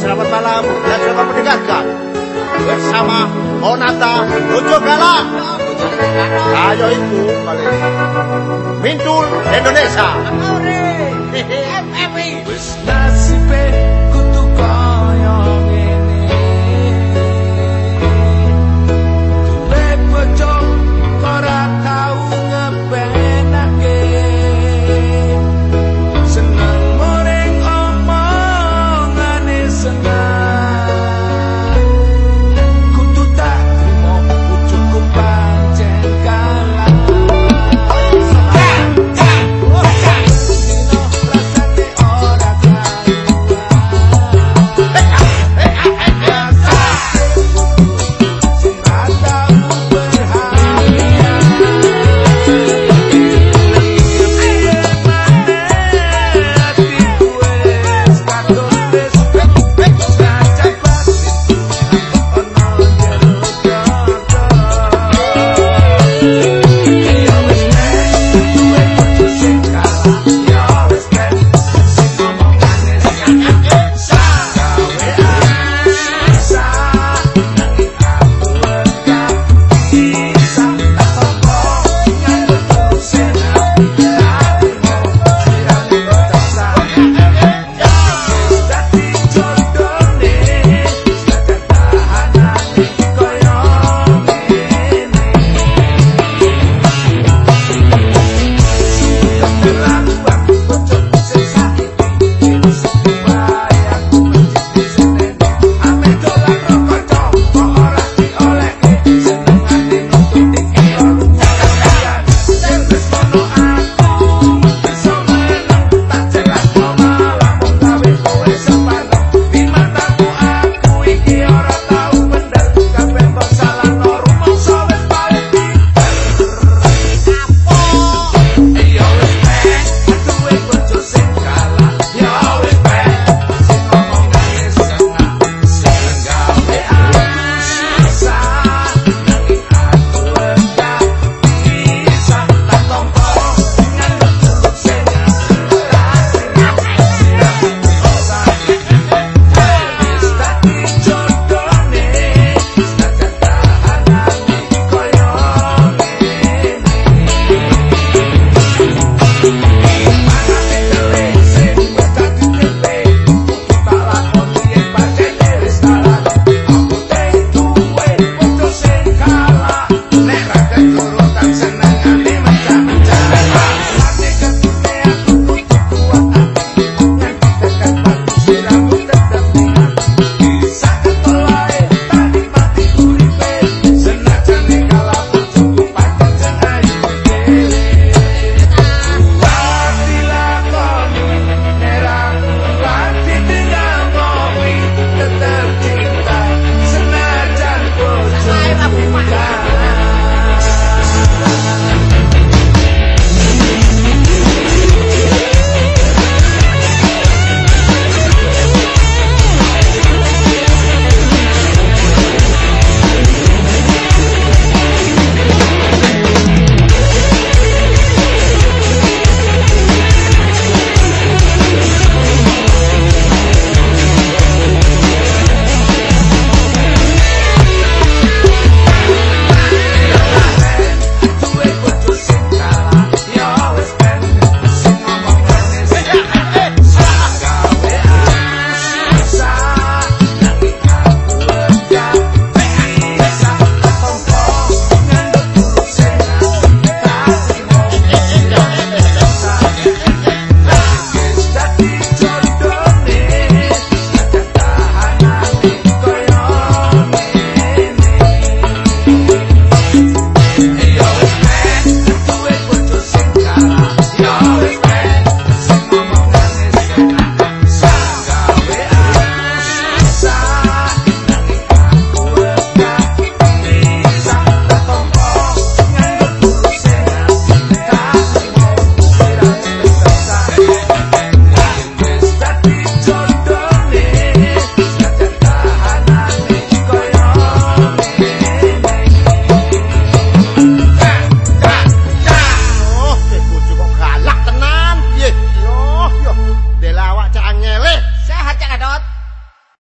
Selamat malam dan selamat mendengarkan bersama Onata Ojo Galak. Ayo itu. Mintul Indonesia. Hehehe.